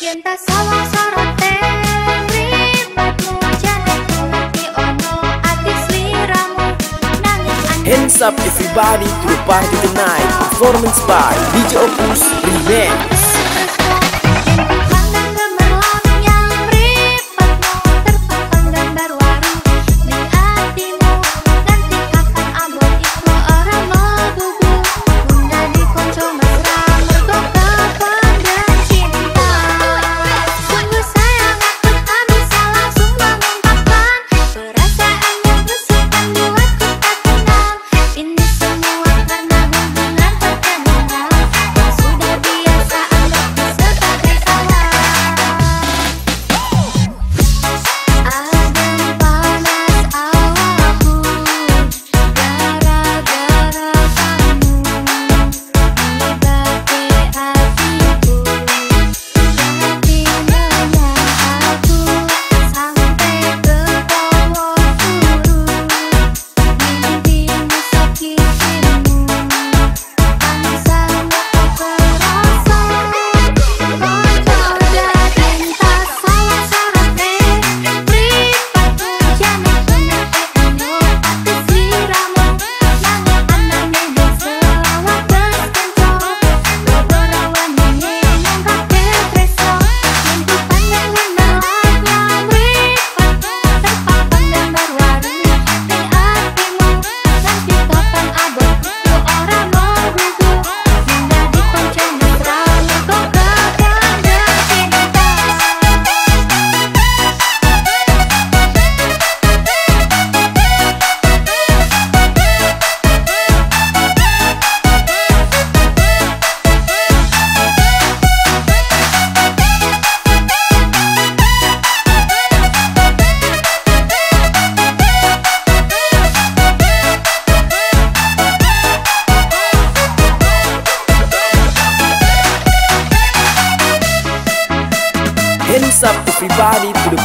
Yen ta salah Nangis Hands up everybody to the party tonight. Performance by DJ Opus Remix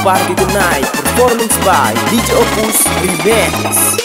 party tonight Performance by DJ Opus Remix